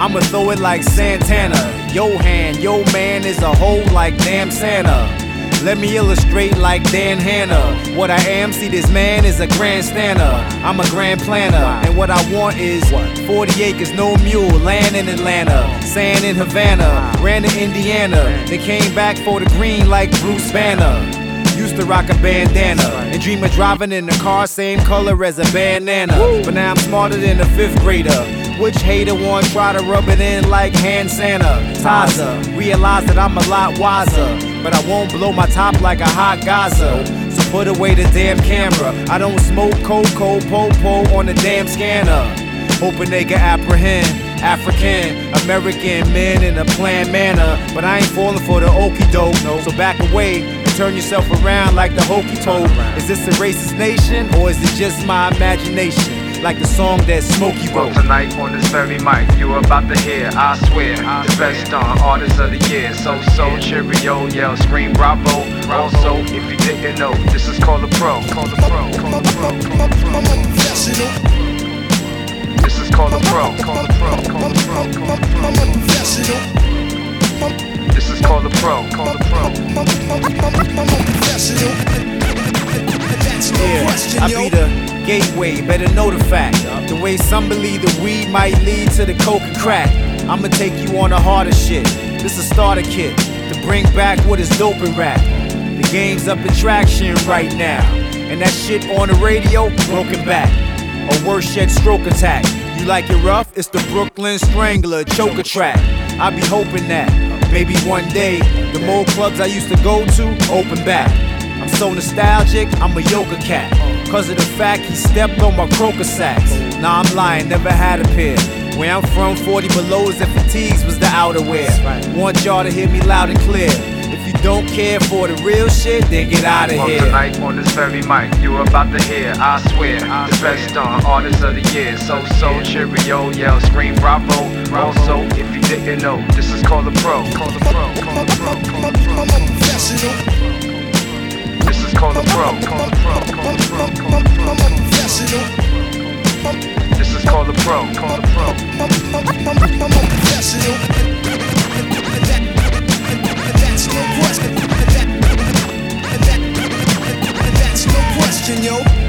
I'ma throw it like Santana. Johan, yo man is a hoe like damn Santa. Let me illustrate like Dan Hanna. What I am, see, this man is a grandstander. I'm a grand planner, and what I want is 40 acres, no mule, land in Atlanta, sand in Havana, ran to Indiana. They came back for the green like Bruce Banner. Used to rock a bandana and dream of driving in a car same color as a banana. But now I'm smarter than a fifth grader. Which hater want try to rub it in like hand sanitizer? Realize that I'm a lot wiser, but I won't blow my top like a hot Gaza. So put away the damn camera. I don't smoke cocoa popo on the damn scanner. Hoping they can apprehend African American men in a planned manner. But I ain't falling for the okey doke. So back away and turn yourself around like the hokey toad. Is this a racist nation or is it just my imagination? Like the song that Smokey Well, wrote. tonight on this very mic, you're about to hear, I swear, the best on artist of the year. So, so, cheerio, yell, scream, bravo. Also, if you didn't know, this is called a pro. Call the pro, call the pro, call the pro. This is called a pro, call the pro, call the pro, call the pro. This is called a pro, call the pro. Gateway, better know the fact. The way some believe the weed might lead to the coke and crack. I'ma take you on the harder shit. This a starter kit to bring back what is dope and rap. The game's up in traction right now. And that shit on the radio, broken back. Or worse yet, stroke attack. You like it rough? It's the Brooklyn Strangler choker track. I be hoping that maybe one day the more clubs I used to go to open back. I'm so nostalgic, I'm a yoga cat. Cause of the fact he stepped on my croaker sacks. Nah, I'm lying, never had a pair. Where I'm from, 40 belows and fatigues was the outerwear. Want y'all to hear me loud and clear. If you don't care for the real shit, then get out of Well, here. tonight on this very mic, you're about to hear, I swear, the best on artist of the year. So, so, cheerio, yell, scream, bravo. Also, if you didn't know, this is called a pro. Call the pro, call the pro, call the pro. This is called this is called a pro. Pro. I'm a professional. That's no question. That's no question, yo.